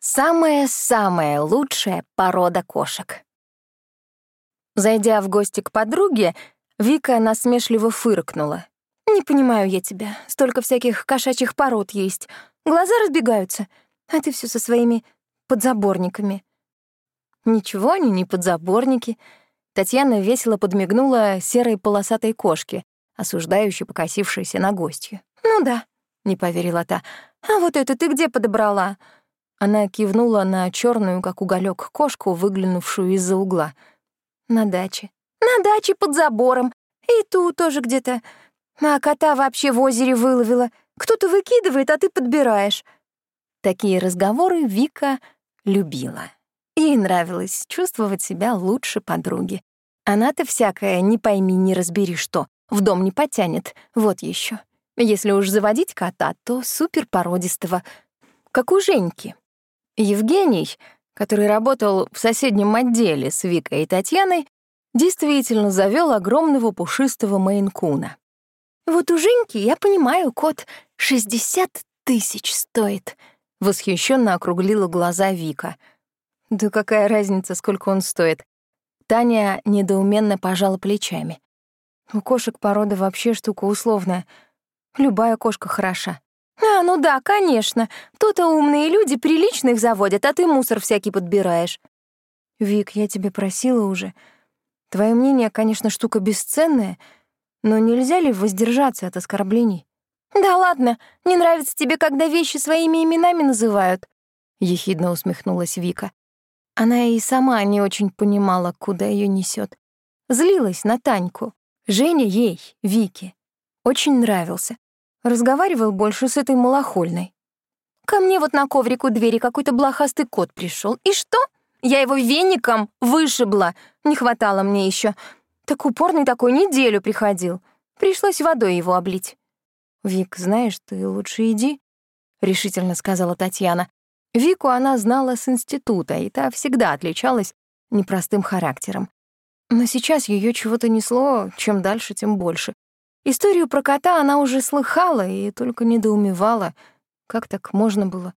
Самая-самая лучшая порода кошек. Зайдя в гости к подруге, Вика насмешливо фыркнула. «Не понимаю я тебя. Столько всяких кошачьих пород есть. Глаза разбегаются, а ты все со своими подзаборниками». Ничего они не подзаборники. Татьяна весело подмигнула серой полосатой кошке, осуждающе покосившейся на гостью. «Ну да», — не поверила та. «А вот это ты где подобрала?» Она кивнула на черную, как уголек, кошку, выглянувшую из-за угла. «На даче». «На даче под забором. И тут тоже где-то. А кота вообще в озере выловила. Кто-то выкидывает, а ты подбираешь». Такие разговоры Вика любила. Ей нравилось чувствовать себя лучше подруги. Она-то всякая, не пойми, не разбери что, в дом не потянет, вот еще. Если уж заводить кота, то суперпородистого, как у Женьки. Евгений, который работал в соседнем отделе с Викой и Татьяной, действительно завел огромного пушистого мейнкуна. «Вот у Женьки, я понимаю, кот 60 тысяч стоит», — восхищенно округлила глаза Вика. «Да какая разница, сколько он стоит?» Таня недоуменно пожала плечами. «У кошек порода вообще штука условная. Любая кошка хороша. «А, ну да, конечно. То-то умные люди приличных заводят, а ты мусор всякий подбираешь». «Вик, я тебе просила уже. Твое мнение, конечно, штука бесценная, но нельзя ли воздержаться от оскорблений?» «Да ладно, не нравится тебе, когда вещи своими именами называют?» — ехидно усмехнулась Вика. Она и сама не очень понимала, куда ее несет. Злилась на Таньку. Женя ей, Вике, очень нравился. Разговаривал больше с этой малохольной. Ко мне вот на коврик у двери какой-то блохастый кот пришел. И что? Я его веником вышибла. Не хватало мне еще. Так упорный такой неделю приходил. Пришлось водой его облить. «Вик, знаешь, ты лучше иди», — решительно сказала Татьяна. Вику она знала с института, и та всегда отличалась непростым характером. Но сейчас ее чего-то несло, чем дальше, тем больше. Историю про кота она уже слыхала и только недоумевала, как так можно было.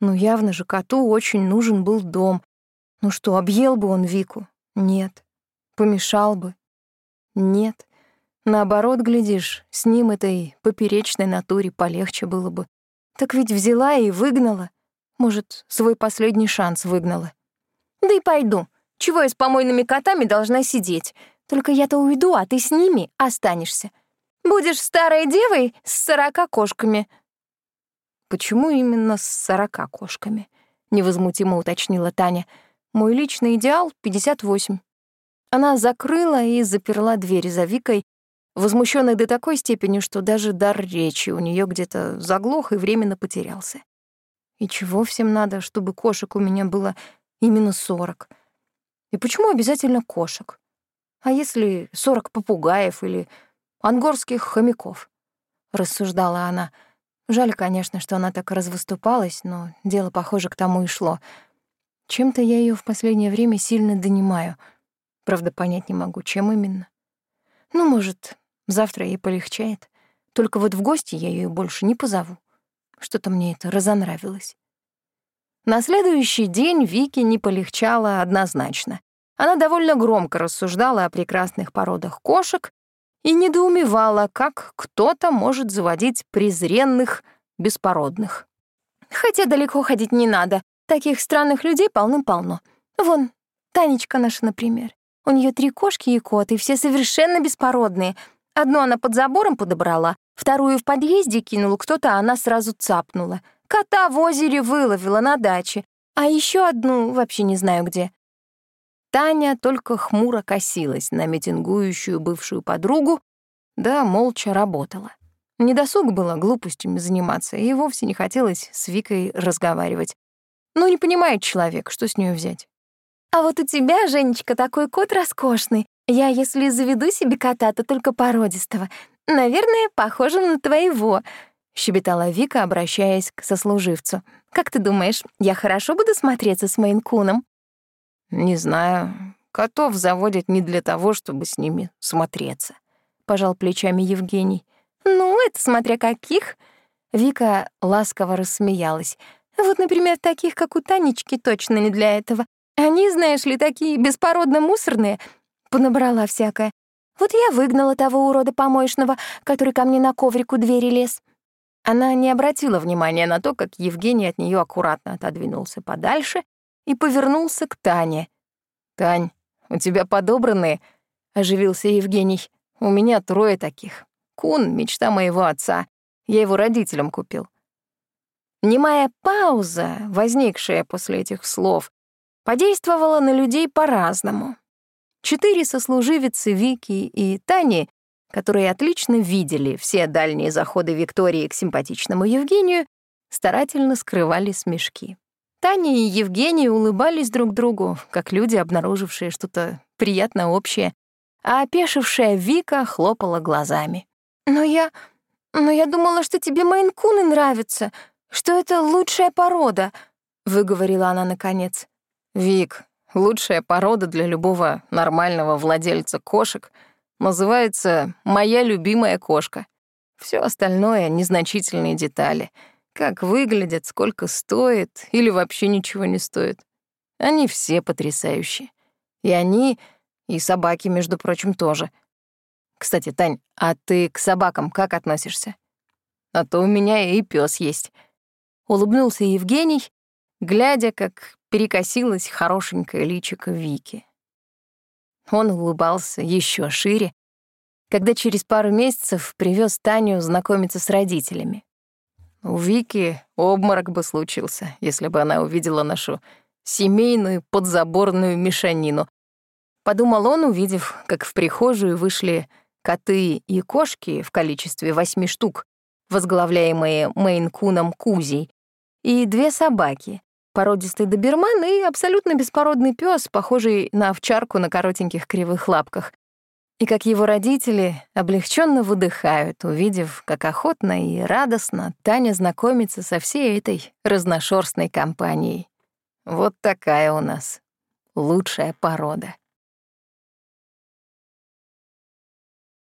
Ну, явно же коту очень нужен был дом. Ну что, объел бы он Вику? Нет. Помешал бы? Нет. Наоборот, глядишь, с ним этой поперечной натуре полегче было бы. Так ведь взяла и выгнала. Может, свой последний шанс выгнала. Да и пойду. Чего я с помойными котами должна сидеть? Только я-то уйду, а ты с ними останешься. Будешь старой девой с сорока кошками». «Почему именно с сорока кошками?» — невозмутимо уточнила Таня. «Мой личный идеал — 58». Она закрыла и заперла дверь за Викой, возмущенная до такой степени, что даже дар речи у нее где-то заглох и временно потерялся. И чего всем надо, чтобы кошек у меня было именно сорок? И почему обязательно кошек? А если сорок попугаев или ангорских хомяков», — рассуждала она. Жаль, конечно, что она так развыступалась, но дело, похоже, к тому и шло. Чем-то я ее в последнее время сильно донимаю. Правда, понять не могу, чем именно. Ну, может, завтра ей полегчает. Только вот в гости я ее больше не позову. Что-то мне это разонравилось. На следующий день Вике не полегчало однозначно. Она довольно громко рассуждала о прекрасных породах кошек и недоумевала, как кто-то может заводить презренных беспородных. Хотя далеко ходить не надо, таких странных людей полным-полно. Вон, Танечка наша, например. У нее три кошки и кот, и все совершенно беспородные. Одну она под забором подобрала, вторую в подъезде кинул кто-то, а она сразу цапнула. Кота в озере выловила на даче, а еще одну вообще не знаю где. Таня только хмуро косилась на митингующую бывшую подругу, да молча работала. Недосуг было глупостями заниматься, и вовсе не хотелось с Викой разговаривать. Ну, не понимает человек, что с нее взять. «А вот у тебя, Женечка, такой кот роскошный. Я, если заведу себе кота, то только породистого. Наверное, похоже на твоего», — щебетала Вика, обращаясь к сослуживцу. «Как ты думаешь, я хорошо буду смотреться с Мейнкуном?» «Не знаю. Котов заводят не для того, чтобы с ними смотреться», — пожал плечами Евгений. «Ну, это смотря каких». Вика ласково рассмеялась. Вот, например, таких, как у Танечки, точно не для этого. Они, знаешь ли, такие беспородно-мусорные. Понабрала всякое. Вот я выгнала того урода помоечного, который ко мне на коврику двери лез. Она не обратила внимания на то, как Евгений от нее аккуратно отодвинулся подальше и повернулся к Тане. «Тань, у тебя подобранные?» — оживился Евгений. «У меня трое таких. Кун — мечта моего отца. Я его родителям купил». Немая пауза, возникшая после этих слов, подействовала на людей по-разному. Четыре сослуживицы Вики и Тани которые отлично видели все дальние заходы Виктории к симпатичному Евгению, старательно скрывали смешки. Таня и Евгений улыбались друг другу, как люди, обнаружившие что-то приятно общее, а опешившая Вика хлопала глазами. «Но я... но я думала, что тебе мейн-куны нравятся, что это лучшая порода», — выговорила она наконец. «Вик, лучшая порода для любого нормального владельца кошек — Называется «Моя любимая кошка». Все остальное — незначительные детали. Как выглядят, сколько стоит или вообще ничего не стоит. Они все потрясающие. И они, и собаки, между прочим, тоже. Кстати, Тань, а ты к собакам как относишься? А то у меня и пес есть. Улыбнулся Евгений, глядя, как перекосилась хорошенькая личико Вики. Он улыбался еще шире, когда через пару месяцев привез Таню знакомиться с родителями. У Вики обморок бы случился, если бы она увидела нашу семейную подзаборную мешанину. Подумал он, увидев, как в прихожую вышли коты и кошки в количестве восьми штук, возглавляемые Мейн-куном Кузей, и две собаки, породистый доберман и абсолютно беспородный пес, похожий на овчарку на коротеньких кривых лапках. И как его родители облегченно выдыхают, увидев, как охотно и радостно Таня знакомится со всей этой разношерстной компанией. Вот такая у нас лучшая порода.